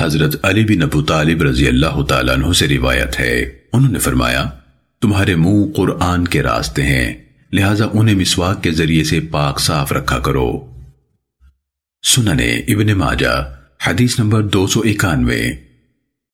حضرت علی بن ابو طالب رضی اللہ تعالیٰ عنہ سے روایت ہے۔ انہوں نے فرمایا، تمہارے منہ قرآن کے راستے ہیں، لہٰذا انہیں مسواک کے ذریعے سے پاک صاف رکھا کرو۔ سننے ابن ماجہ، حدیث نمبر دو سو اکانوے۔